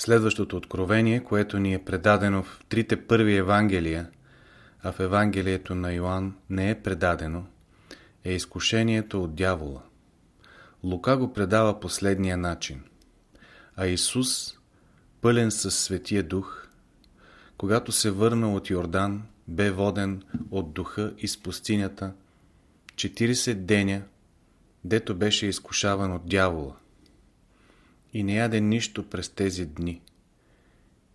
Следващото откровение, което ни е предадено в трите първи Евангелия, а в Евангелието на Йоанн не е предадено, е изкушението от дявола. Лука го предава последния начин. А Исус, пълен със Светия Дух, когато се върна от Йордан, бе воден от духа из пустинята 40 деня, дето беше изкушаван от дявола. И не яде нищо през тези дни.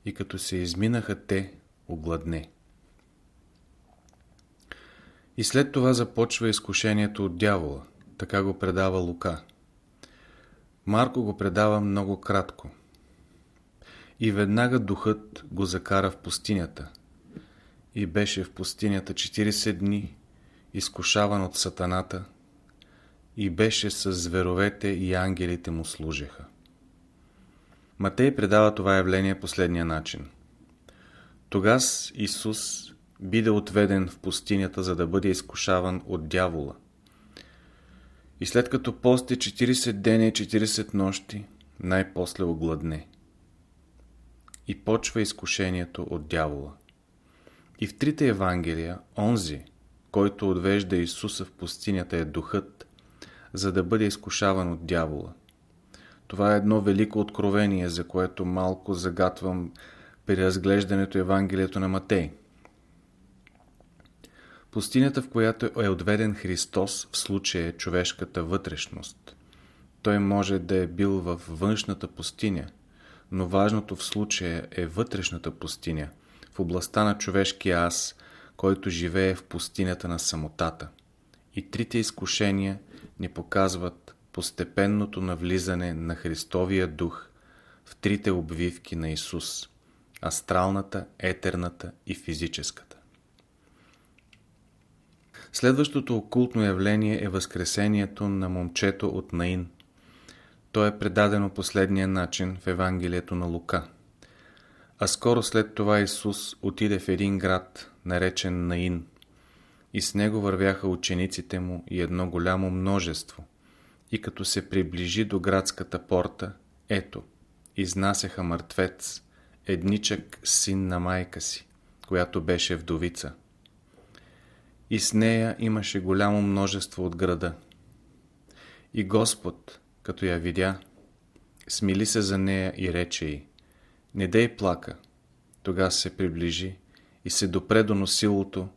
И като се изминаха те, огладне. И след това започва изкушението от дявола. Така го предава Лука. Марко го предава много кратко. И веднага духът го закара в пустинята. И беше в пустинята 40 дни, изкушаван от сатаната, и беше с зверовете и ангелите му служеха. Матей предава това явление последния начин. Тогас Исус биде отведен в пустинята, за да бъде изкушаван от дявола. И след като пости 40 дни и 40 нощи, най-после огладне. И почва изкушението от дявола. И в трите Евангелия, онзи, който отвежда Исуса в пустинята е духът, за да бъде изкушаван от дявола. Това е едно велико откровение, за което малко загатвам при разглеждането Евангелието на Матей. Пустинята, в която е отведен Христос, в случая е човешката вътрешност. Той може да е бил във външната пустиня, но важното в случая е вътрешната пустиня, в областта на човешкия аз, който живее в пустинята на самотата. И трите изкушения ни показват постепенното навлизане на Христовия дух в трите обвивки на Исус – астралната, етерната и физическата. Следващото окултно явление е възкресението на момчето от Наин. То е предадено последния начин в Евангелието на Лука. А скоро след това Исус отиде в един град, наречен Наин, и с него вървяха учениците му и едно голямо множество. И като се приближи до градската порта, ето, изнасяха мъртвец, едничък син на майка си, която беше вдовица и с нея имаше голямо множество от града. И Господ, като я видя, смили се за нея и рече й, не дей плака. Тога се приближи и се допре до носилото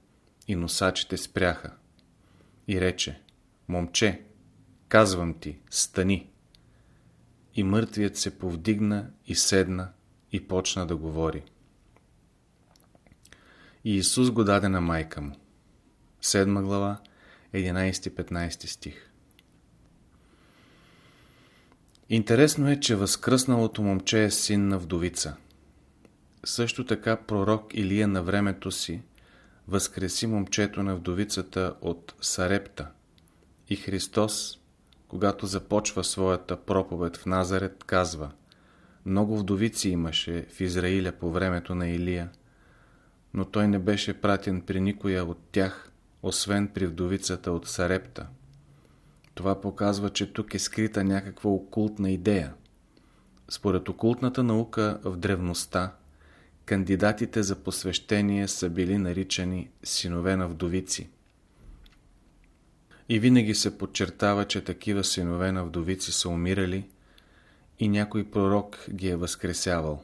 и носачите спряха. И рече, момче, казвам ти, стани. И мъртвият се повдигна и седна и почна да говори. И Исус го даде на майка му. 7 глава, 11-15 стих. Интересно е, че възкръсналото момче е син на вдовица. Също така пророк Илия на времето си възкреси момчето на вдовицата от Сарепта. И Христос, когато започва своята проповед в Назарет, казва Много вдовици имаше в Израиля по времето на Илия, но той не беше пратен при никоя от тях, освен при вдовицата от Сарепта. Това показва, че тук е скрита някаква окултна идея. Според окултната наука в древността, кандидатите за посвещение са били наричани синове на вдовици. И винаги се подчертава, че такива синове на вдовици са умирали и някой пророк ги е възкресявал.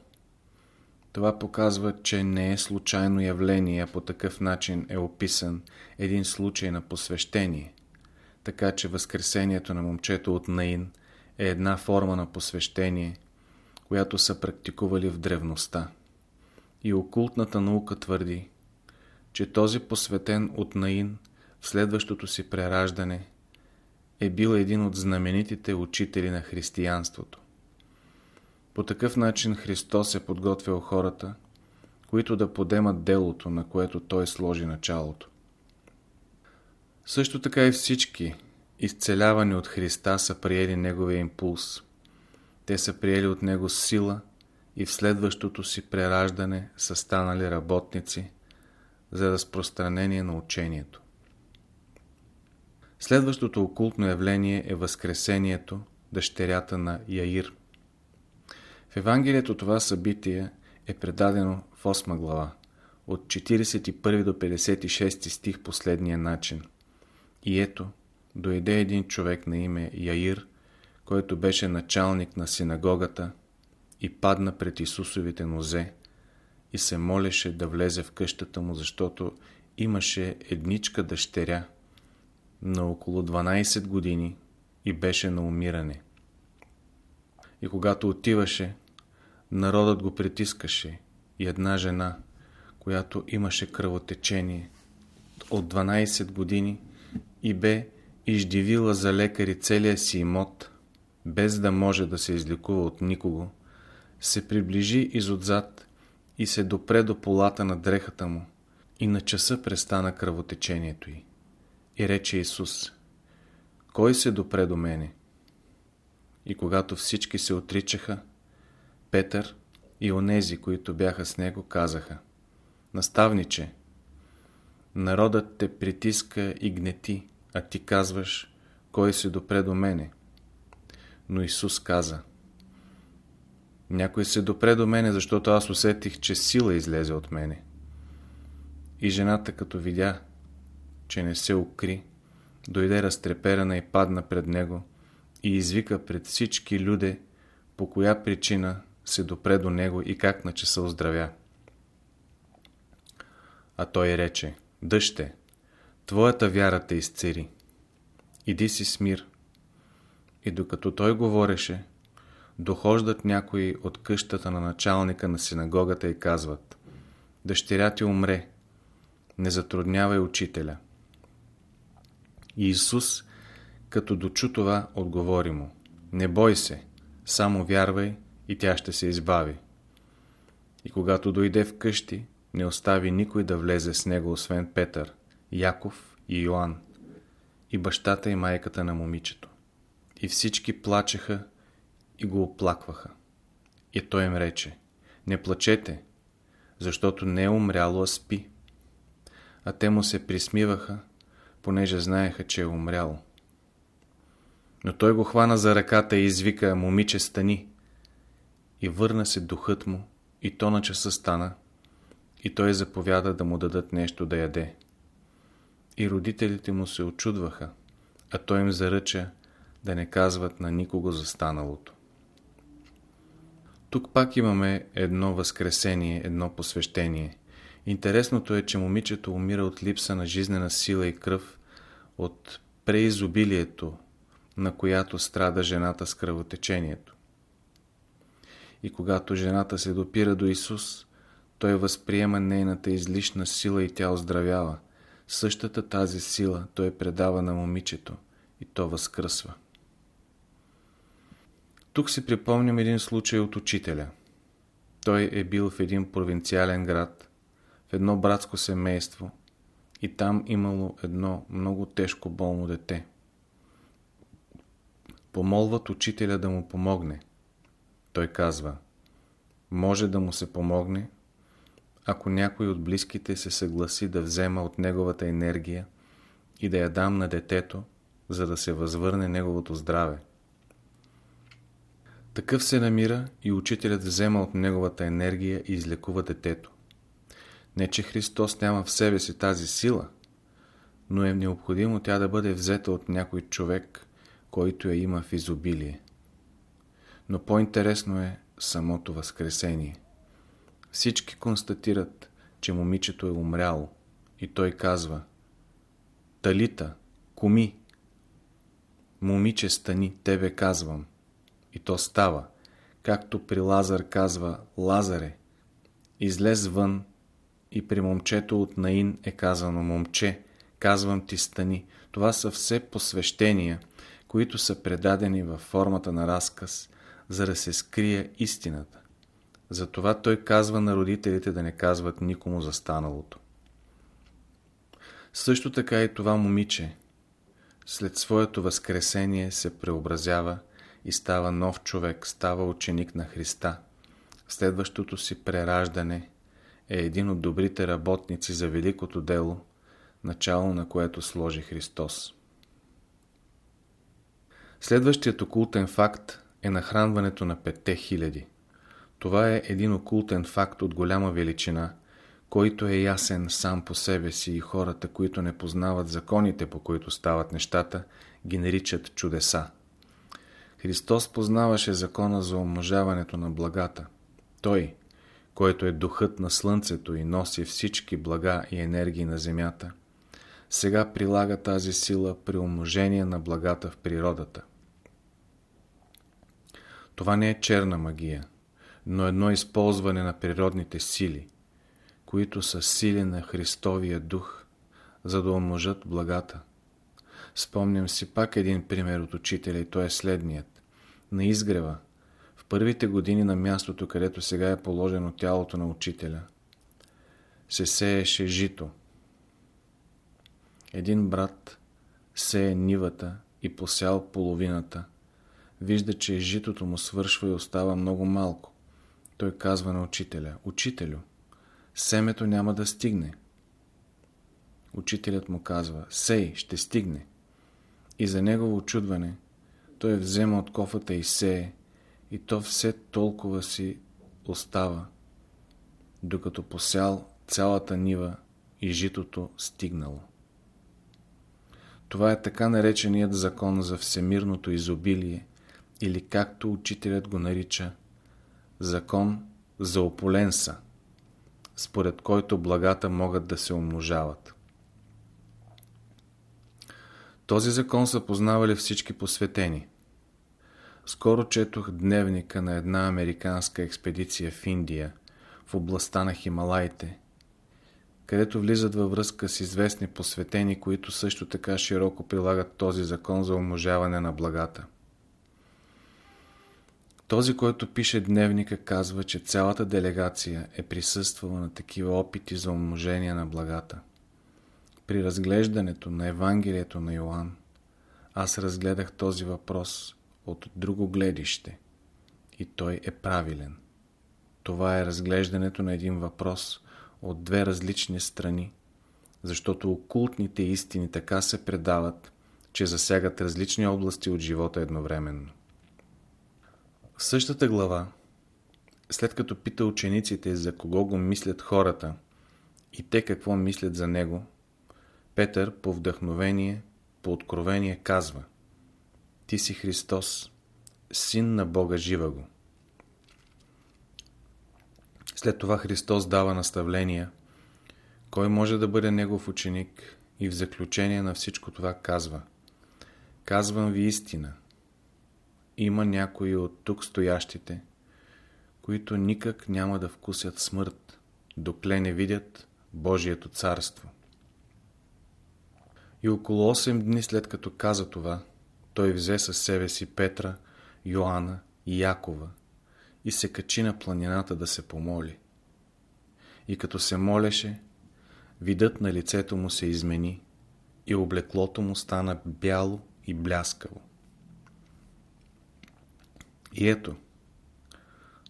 Това показва, че не е случайно явление, а по такъв начин е описан един случай на посвещение. Така че възкресението на момчето от Наин е една форма на посвещение, която са практикували в древността. И окултната наука твърди, че този посветен от Наин в следващото си прераждане е бил един от знаменитите учители на християнството. По такъв начин Христос е подготвил хората, които да подемат делото, на което Той сложи началото. Също така и всички, изцелявани от Христа, са приели Неговия импулс. Те са приели от Него сила и в следващото си прераждане са станали работници за разпространение на учението. Следващото окултно явление е Възкресението, дъщерята на Яир – В Евангелието това събитие е предадено в 8 глава, от 41 до 56 стих последния начин. И ето, дойде един човек на име Яир, който беше началник на синагогата и падна пред Исусовите нозе и се молеше да влезе в къщата му, защото имаше едничка дъщеря на около 12 години и беше на умиране. И когато отиваше, народът го притискаше и една жена, която имаше кръвотечение от 12 години и бе издивила за лекари целия си имот, без да може да се излекува от никого, се приближи изотзад и се допре до полата на дрехата му и на часа престана кръвотечението й. И рече Исус, кой се допре до мене? И когато всички се отричаха, Петър и онези, които бяха с него, казаха Наставниче, народът те притиска и гнети, а ти казваш, кой се допре до мене? Но Исус каза Някой се допре до мене, защото аз усетих, че сила излезе от мене. И жената, като видя, че не се укри, дойде разтреперана и падна пред него и извика пред всички люде, по коя причина се допре до него и как на часа оздравя. А той рече, дъще, твоята вяра те изцери. Иди си с мир. И докато той говореше, дохождат някои от къщата на началника на синагогата и казват Дъщеря ти умре, не затруднявай учителя. И Исус, като дочу това, отговори му Не бой се, само вярвай и тя ще се избави. И когато дойде в къщи, не остави никой да влезе с него, освен Петър, Яков и Йоанн, и бащата и майката на момичето. И всички плачеха и го оплакваха. И той им рече, не плачете, защото не е умряло, а спи. А те му се присмиваха, понеже знаеха, че е умрял. Но той го хвана за ръката и извика, момиче, стани. И върна се духът му, и то на часа стана, и той заповяда да му дадат нещо да яде. И родителите му се очудваха, а той им заръча да не казват на никого за станалото. Тук пак имаме едно възкресение, едно посвещение. Интересното е, че момичето умира от липса на жизнена сила и кръв, от преизобилието, на която страда жената с кръвотечението. И когато жената се допира до Исус, той възприема нейната излишна сила и тя оздравява. Същата тази сила той предава на момичето и то възкръсва. Тук си припомням един случай от учителя. Той е бил в един провинциален град, едно братско семейство и там имало едно много тежко болно дете. Помолват учителя да му помогне. Той казва, може да му се помогне, ако някой от близките се съгласи да взема от неговата енергия и да я дам на детето, за да се възвърне неговото здраве. Такъв се намира и учителят взема от неговата енергия и излекува детето. Не, че Христос няма в себе си тази сила, но е необходимо тя да бъде взета от някой човек, който я има в изобилие. Но по-интересно е самото възкресение. Всички констатират, че момичето е умряло и той казва Талита, куми, момиче стани, тебе казвам. И то става, както при Лазар казва Лазаре, излез вън и при момчето от Наин е казано момче, казвам ти стани. Това са все посвещения, които са предадени във формата на разказ, за да се скрие истината. Затова той казва на родителите да не казват никому за станалото. Също така и това момиче, след своето възкресение се преобразява и става нов човек, става ученик на Христа. Следващото си прераждане е един от добрите работници за великото дело, начало на което сложи Христос. Следващият окултен факт е нахранването на петте хиляди. Това е един окултен факт от голяма величина, който е ясен сам по себе си и хората, които не познават законите, по които стават нещата, ги наричат чудеса. Христос познаваше закона за умножаването на благата. Той, който е духът на слънцето и носи всички блага и енергии на земята, сега прилага тази сила при умножение на благата в природата. Това не е черна магия, но едно използване на природните сили, които са сили на Христовия дух, за да умножат благата. Спомням си пак един пример от учителя и той е следният. На изгрева, първите години на мястото, където сега е положено тялото на учителя, се сееше жито. Един брат сее нивата и посял половината. Вижда, че житото му свършва и остава много малко. Той казва на учителя, Учителю, семето няма да стигне. Учителят му казва, сей, ще стигне. И за негово очудване, той взема от кофата и сее, и то все толкова си остава, докато посял цялата нива и житото стигнало. Това е така нареченият закон за всемирното изобилие, или както учителят го нарича, закон за ополенса, според който благата могат да се умножават. Този закон са познавали всички посветени. Скоро четох дневника на една американска експедиция в Индия, в областта на Хималайте, където влизат във връзка с известни посветени, които също така широко прилагат този закон за умножаване на благата. Този, който пише дневника, казва, че цялата делегация е присъствала на такива опити за умножение на благата. При разглеждането на Евангелието на Йоанн, аз разгледах този въпрос от друго гледище и той е правилен. Това е разглеждането на един въпрос от две различни страни, защото окултните истини така се предават, че засягат различни области от живота едновременно. В същата глава, след като пита учениците за кого го мислят хората и те какво мислят за него, Петър по вдъхновение, по откровение казва Ти си Христос, Син на Бога жива го. След това Христос дава наставления, кой може да бъде Негов ученик и в заключение на всичко това казва Казвам ви истина, има някои от тук стоящите, които никак няма да вкусят смърт, докле не видят Божието царство. И около 8 дни след като каза това, той взе със себе си Петра, Йоанна и Якова и се качи на планината да се помоли. И като се молеше, видът на лицето му се измени и облеклото му стана бяло и бляскаво. И ето,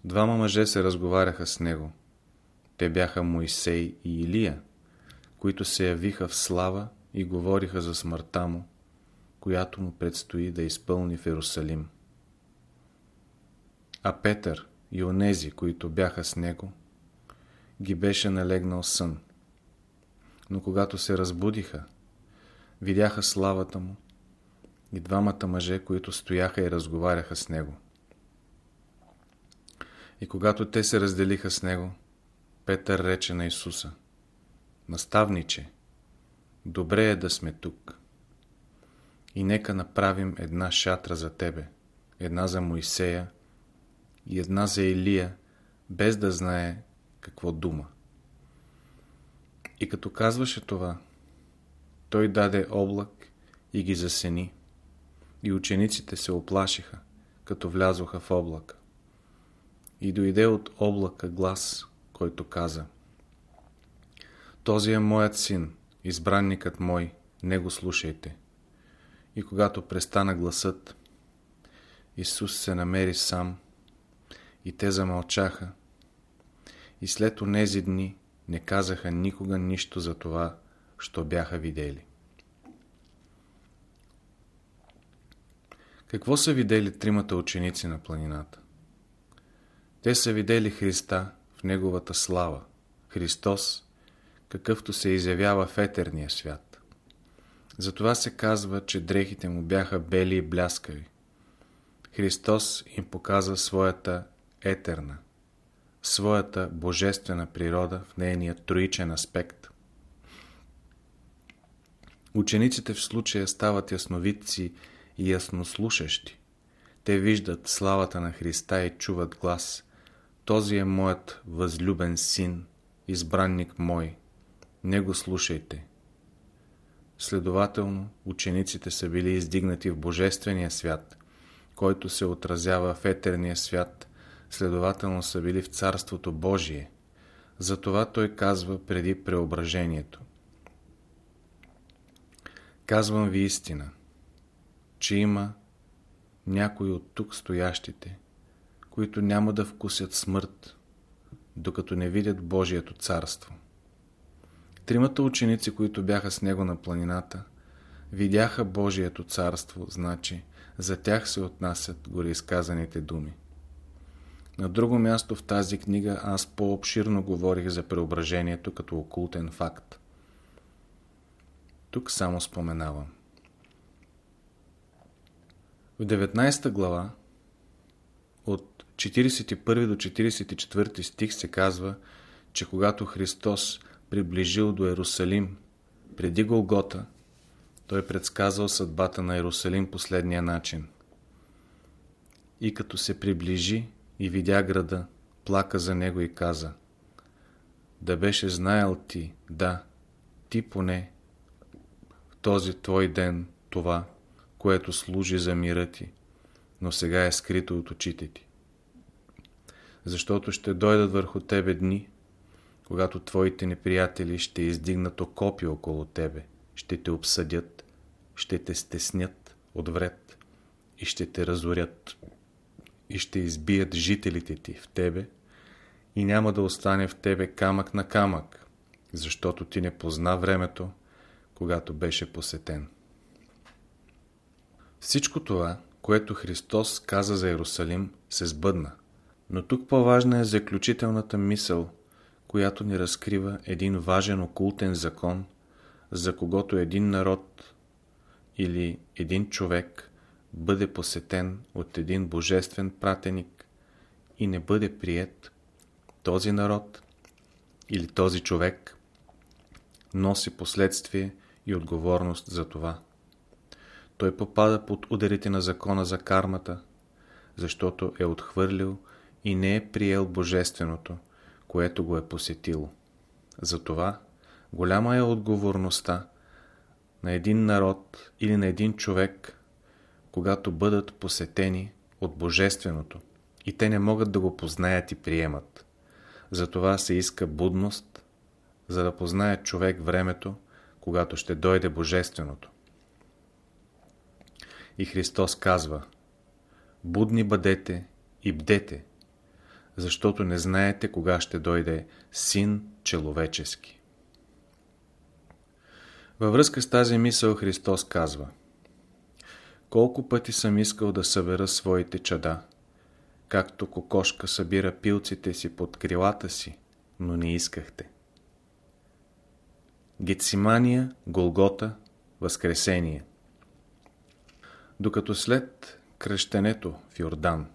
двама мъже се разговаряха с него. Те бяха Моисей и Илия, които се явиха в слава и говориха за смъртта му, която му предстои да изпълни в Иерусалим. А Петър и онези, които бяха с него, ги беше налегнал сън. Но когато се разбудиха, видяха славата му и двамата мъже, които стояха и разговаряха с него. И когато те се разделиха с него, Петър рече на Исуса, Наставниче, добре е да сме тук. И нека направим една шатра за тебе, една за Моисея и една за Илия, без да знае какво дума. И като казваше това, той даде облак и ги засени. И учениците се оплашиха, като влязоха в облака. И дойде от облака глас, който каза Този е моят син, избранникът мой, не го слушайте. И когато престана гласът, Исус се намери сам и те замълчаха и след онези дни не казаха никога нищо за това, що бяха видели. Какво са видели тримата ученици на планината? Те са видели Христа в Неговата слава. Христос, какъвто се изявява в етерния свят. Затова се казва, че дрехите му бяха бели и бляскави. Христос им показа своята етерна, своята божествена природа в нейния троичен аспект. Учениците в случая стават ясновидци и яснослушащи. Те виждат славата на Христа и чуват глас. Този е моят възлюбен син, избранник мой. Не го слушайте. Следователно, учениците са били издигнати в Божествения свят, който се отразява в етерния свят, следователно са били в Царството Божие. Затова той казва преди преображението. Казвам ви истина, че има някои от тук стоящите, които няма да вкусят смърт, докато не видят Божието царство. Тримата ученици, които бяха с него на планината, видяха Божието царство, значи за тях се отнасят гореизказаните думи. На друго място в тази книга аз по-обширно говорих за преображението като окултен факт. Тук само споменавам. В 19 глава от 41 до 44 стих се казва, че когато Христос приближил до Ерусалим преди Голгота, той предсказал съдбата на Ерусалим последния начин. И като се приближи и видя града, плака за него и каза Да беше знаел ти, да, ти поне, в този твой ден това, което служи за мира ти, но сега е скрито от очите ти. Защото ще дойдат върху тебе дни, когато твоите неприятели ще издигнат окопи около тебе, ще те обсъдят, ще те стеснят от вред и ще те разорят и ще избият жителите ти в тебе и няма да остане в тебе камък на камък, защото ти не позна времето, когато беше посетен. Всичко това, което Христос каза за Иерусалим, се сбъдна. Но тук по-важна е заключителната мисъл, която ни разкрива един важен окултен закон, за когото един народ или един човек бъде посетен от един божествен пратеник и не бъде прият, този народ или този човек носи последствие и отговорност за това. Той попада под ударите на закона за кармата, защото е отхвърлил и не е приел божественото, което го е посетило. Затова голяма е отговорността на един народ или на един човек, когато бъдат посетени от Божественото и те не могат да го познаят и приемат. Затова се иска будност, за да познае човек времето, когато ще дойде Божественото. И Христос казва Будни бъдете и бдете, защото не знаете кога ще дойде Син Человечески. Във връзка с тази мисъл Христос казва Колко пъти съм искал да събера своите чада, както кокошка събира пилците си под крилата си, но не искахте. Гецимания, Голгота, Възкресение Докато след кръщенето в Йордан,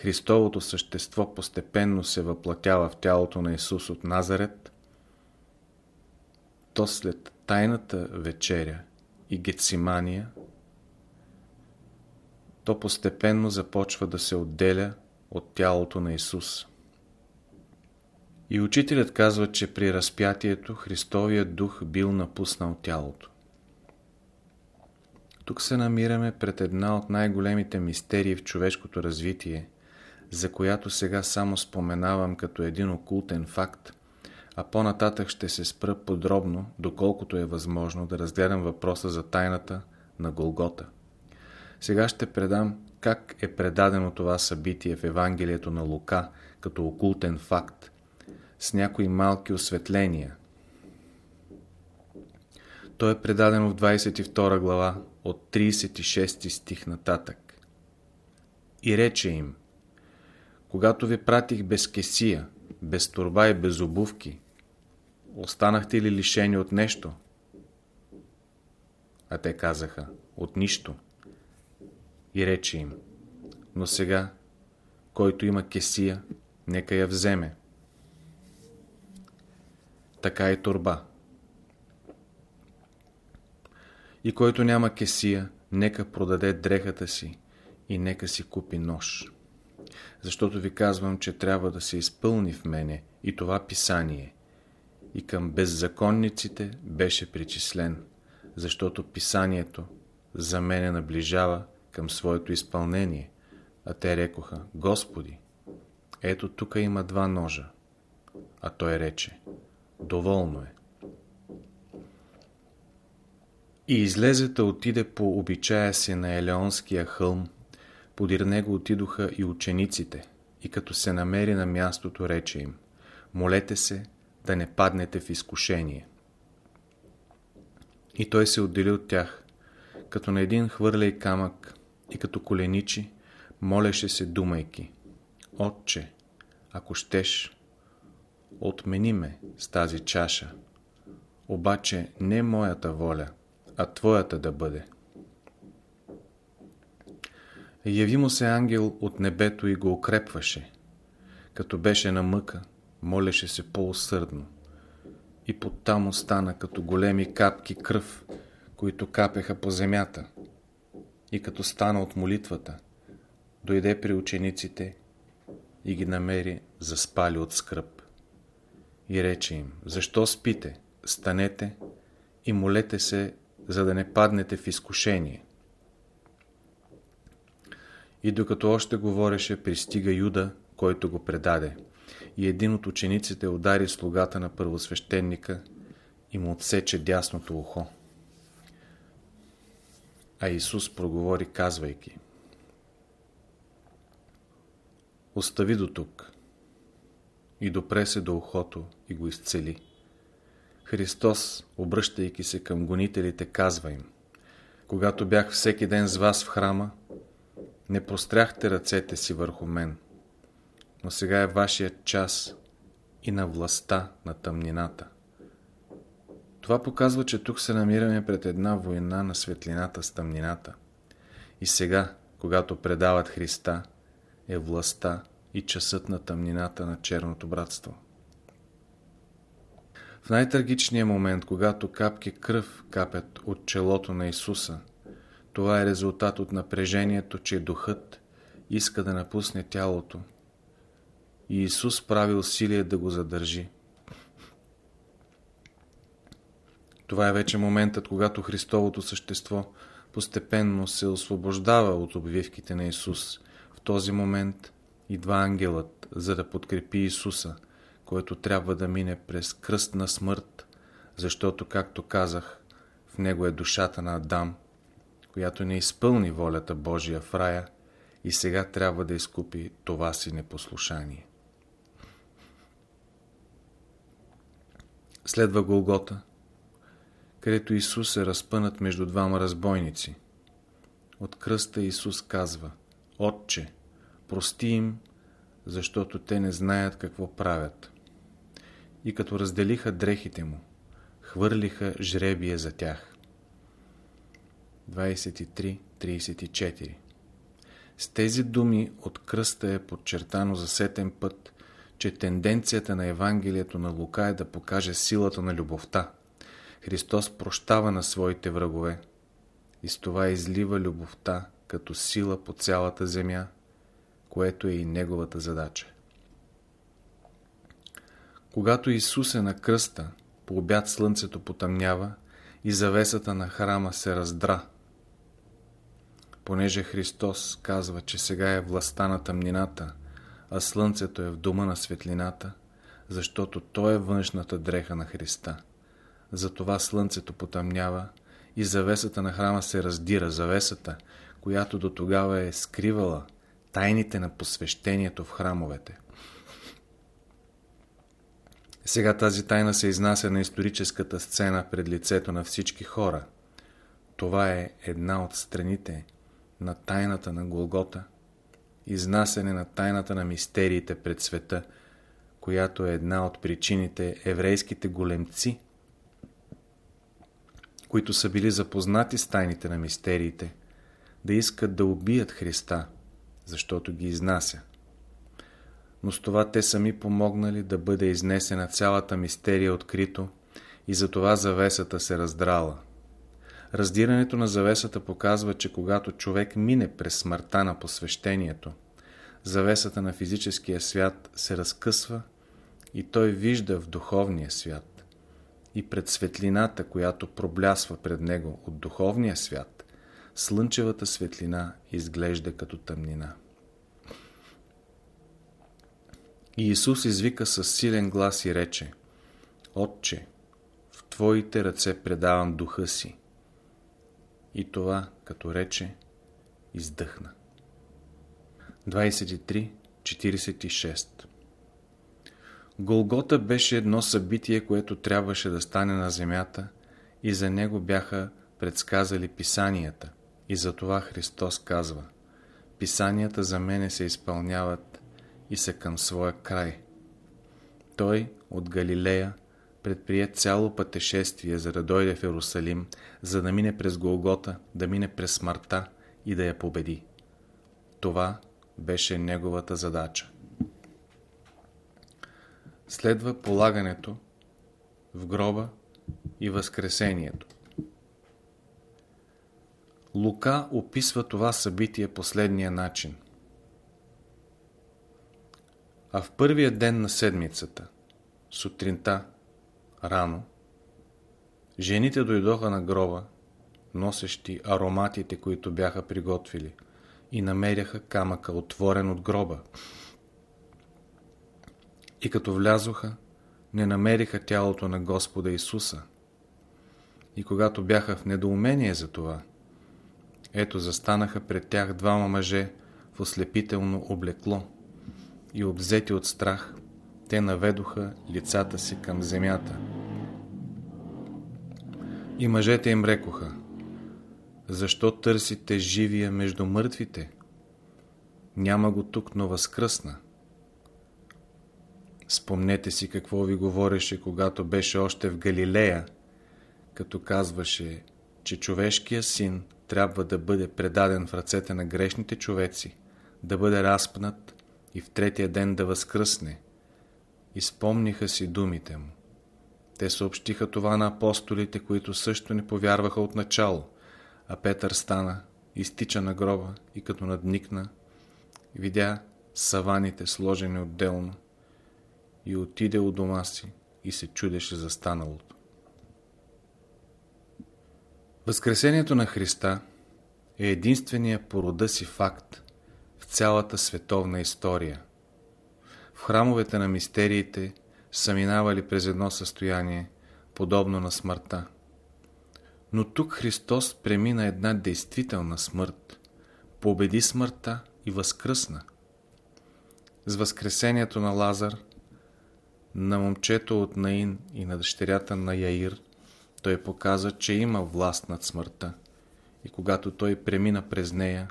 Христовото същество постепенно се въплатява в тялото на Исус от Назарет, то след тайната вечеря и Гецимания, то постепенно започва да се отделя от тялото на Исус. И учителят казва, че при разпятието Христовият дух бил напуснал тялото. Тук се намираме пред една от най-големите мистерии в човешкото развитие, за която сега само споменавам като един окултен факт, а по-нататък ще се спра подробно, доколкото е възможно да разгледам въпроса за тайната на Голгота. Сега ще предам как е предадено това събитие в Евангелието на Лука като окултен факт, с някои малки осветления. То е предадено в 22 глава от 36 стих нататък. И рече им, Когато ви пратих без кесия, без турба и без обувки, останахте ли лишени от нещо? А те казаха, от нищо. И рече им, но сега, който има кесия, нека я вземе. Така и турба. И който няма кесия, нека продаде дрехата си и нека си купи нож. Защото ви казвам, че трябва да се изпълни в мене и това писание. И към беззаконниците беше причислен, защото писанието за мене наближава към своето изпълнение. А те рекоха, Господи, ето тук има два ножа. А той рече, доволно е. И излезета отиде по обичая си на Елеонския хълм, подир него отидоха и учениците, и като се намери на мястото, рече им, молете се да не паднете в изкушение. И той се отдели от тях, като на един хвърляй камък и като коленичи, молеше се думайки, Отче, ако щеш, отмени ме с тази чаша, обаче не моята воля, а Твоята да бъде. Яви му се ангел от небето и го укрепваше. Като беше на мъка, молеше се по-усърдно. И подтам остана като големи капки кръв, които капеха по земята. И като стана от молитвата, дойде при учениците и ги намери заспали от скръп. И рече им, защо спите? Станете и молете се за да не паднете в изкушение. И докато още говореше, пристига Юда, който го предаде. И един от учениците удари слугата на първосвещеника и му отсече дясното ухо. А Исус проговори, казвайки Остави до тук и допре се до ухото и го изцели. Христос, обръщайки се към гонителите, казва им Когато бях всеки ден с вас в храма, не простряхте ръцете си върху мен, но сега е вашият час и на властта на тъмнината. Това показва, че тук се намираме пред една война на светлината с тъмнината. И сега, когато предават Христа, е властта и часът на тъмнината на черното братство. В най-трагичния момент, когато капки кръв капят от челото на Исуса, това е резултат от напрежението, че духът иска да напусне тялото и Исус прави усилие да го задържи. Това е вече моментът, когато Христовото същество постепенно се освобождава от обвивките на Исус. В този момент идва ангелът, за да подкрепи Исуса – който трябва да мине през кръстна смърт, защото, както казах, в него е душата на Адам, която не изпълни волята Божия в рая и сега трябва да изкупи това си непослушание. Следва Голгота, където Исус е разпънат между двама разбойници. От кръста Исус казва, Отче, прости им, защото те не знаят какво правят и като разделиха дрехите му, хвърлиха жребие за тях. 23-34 С тези думи от кръста е подчертано за сетен път, че тенденцията на Евангелието на Лука е да покаже силата на любовта. Христос прощава на своите врагове и с това излива любовта като сила по цялата земя, което е и неговата задача. Когато Исус е на кръста, по обяд слънцето потъмнява и завесата на храма се раздра. Понеже Христос казва, че сега е властта на тъмнината, а слънцето е в дома на светлината, защото то е външната дреха на Христа. Затова слънцето потъмнява и завесата на храма се раздира, завесата, която до тогава е скривала тайните на посвещението в храмовете. Сега тази тайна се изнася на историческата сцена пред лицето на всички хора. Това е една от страните на тайната на Голгота изнасяне на тайната на мистериите пред света, която е една от причините еврейските големци, които са били запознати с тайните на мистериите, да искат да убият Христа, защото ги изнася. Но с това те сами помогнали да бъде изнесена цялата мистерия открито и затова завесата се раздрала. Раздирането на завесата показва, че когато човек мине през смъртта на посвещението, завесата на физическия свят се разкъсва и той вижда в духовния свят. И пред светлината, която проблясва пред него от духовния свят, слънчевата светлина изглежда като тъмнина. И Исус извика със силен глас и рече Отче, в Твоите ръце предавам духа си. И това, като рече, издъхна. 23.46 Голгота беше едно събитие, което трябваше да стане на земята и за него бяха предсказали писанията. И за това Христос казва Писанията за мене се изпълняват и са към своя край. Той от Галилея предприе цяло пътешествие, за да дойде в Иерусалим, за да мине през Голгота, да мине през смъртта и да я победи. Това беше неговата задача. Следва полагането в гроба и възкресението. Лука описва това събитие последния начин. А в първия ден на седмицата, сутринта, рано, жените дойдоха на гроба, носещи ароматите, които бяха приготвили, и намеряха камъка, отворен от гроба. И като влязоха, не намериха тялото на Господа Исуса. И когато бяха в недоумение за това, ето застанаха пред тях двама мъже в ослепително облекло и обзети от страх, те наведоха лицата си към земята. И мъжете им рекоха, защо търсите живия между мъртвите? Няма го тук, но възкръсна. Спомнете си какво ви говореше, когато беше още в Галилея, като казваше, че човешкия син трябва да бъде предаден в ръцете на грешните човеци, да бъде разпнат и в третия ден да възкръсне. Изпомниха си думите му. Те съобщиха това на апостолите, които също не повярваха от начало, а Петър стана, изтича на гроба и като надникна, видя саваните сложени отделно и отиде у дома си и се чудеше за станалото. Възкресението на Христа е единствения по рода си факт в цялата световна история. В храмовете на мистериите са минавали през едно състояние, подобно на смъртта. Но тук Христос премина една действителна смърт, победи смъртта и възкръсна. С възкресението на Лазар, на момчето от Наин и на дъщерята на Яир, той показа, че има власт над смъртта и когато той премина през нея,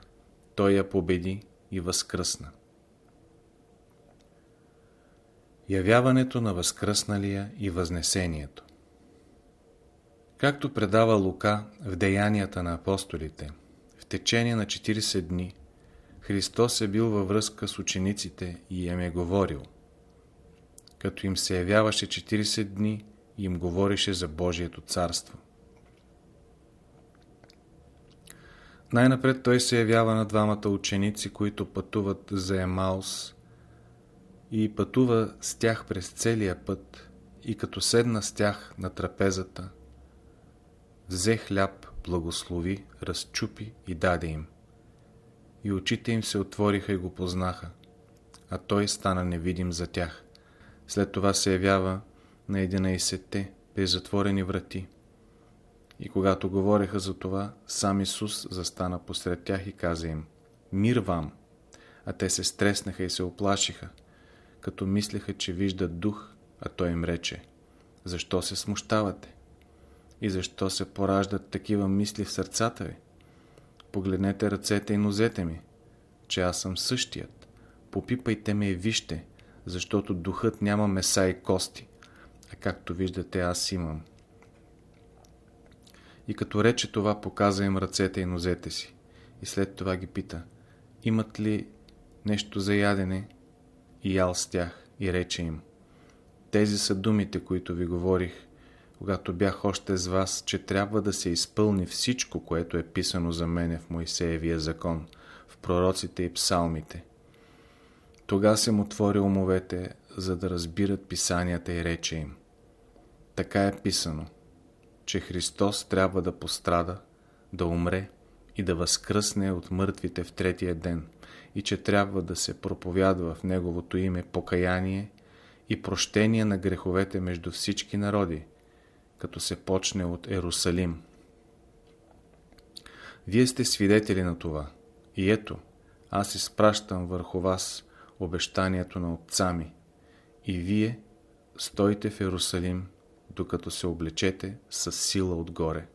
той я победи и възкръсна. Явяването на възкръсналия и възнесението Както предава Лука в Деянията на апостолите, в течение на 40 дни Христос е бил във връзка с учениците и им е говорил. Като им се явяваше 40 дни, им говореше за Божието царство. Най-напред той се явява на двамата ученици, които пътуват за Емаус и пътува с тях през целия път и като седна с тях на трапезата, взе хляб, благослови, разчупи и даде им. И очите им се отвориха и го познаха, а той стана невидим за тях. След това се явява на 11-те при затворени врати. И когато говореха за това, сам Исус застана посред тях и каза им «Мир вам!» А те се стреснаха и се оплашиха, като мислеха, че виждат дух, а той им рече «Защо се смущавате? И защо се пораждат такива мисли в сърцата ви? Погледнете ръцете и нозете ми. че аз съм същият. Попипайте ме и вижте, защото духът няма меса и кости, а както виждате аз имам. И като рече това, показа им ръцете и нозете си. И след това ги пита, имат ли нещо за ядене? И ял с тях и рече им, тези са думите, които ви говорих, когато бях още с вас, че трябва да се изпълни всичко, което е писано за мене в Моисеевия закон, в пророците и псалмите. Тога съм отворил умовете, за да разбират писанията и рече им. Така е писано, че Христос трябва да пострада, да умре и да възкръсне от мъртвите в третия ден и че трябва да се проповядва в Неговото име покаяние и прощение на греховете между всички народи, като се почне от Ерусалим. Вие сте свидетели на това. И ето, аз изпращам върху вас обещанието на отца ми. И вие стойте в Ерусалим, докато се облечете с сила отгоре.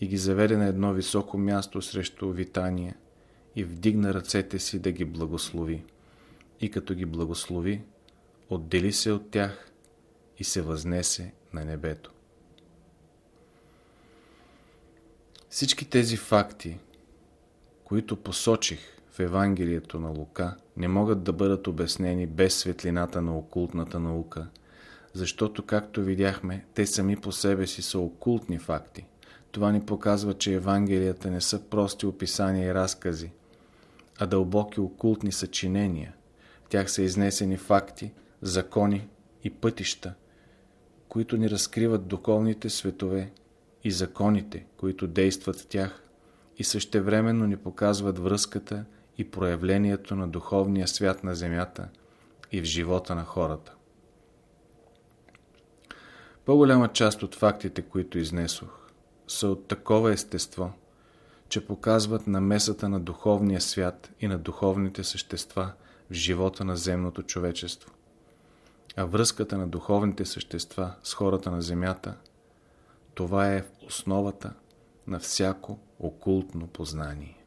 И ги заведе на едно високо място срещу витание и вдигна ръцете си да ги благослови. И като ги благослови, отдели се от тях и се възнесе на небето. Всички тези факти, които посочих в Евангелието на Лука, не могат да бъдат обяснени без светлината на окултната наука, защото, както видяхме, те сами по себе си са окултни факти. Това ни показва, че Евангелията не са прости описания и разкази, а дълбоки окултни съчинения. Тях са изнесени факти, закони и пътища, които ни разкриват духовните светове и законите, които действат в тях и същевременно ни показват връзката и проявлението на духовния свят на земята и в живота на хората. По-голяма част от фактите, които изнесох, са от такова естество, че показват намесата на духовния свят и на духовните същества в живота на земното човечество а връзката на духовните същества с хората на Земята, това е основата на всяко окултно познание.